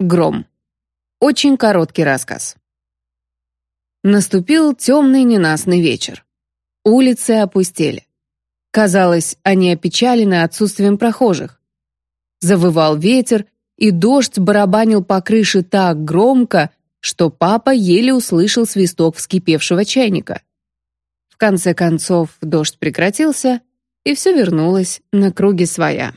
Гром. Очень короткий рассказ. Наступил темный ненастный вечер. Улицы опустели. Казалось, они опечалены отсутствием прохожих. Завывал ветер, и дождь барабанил по крыше так громко, что папа еле услышал свисток вскипевшего чайника. В конце концов дождь прекратился, и все вернулось на круги своя.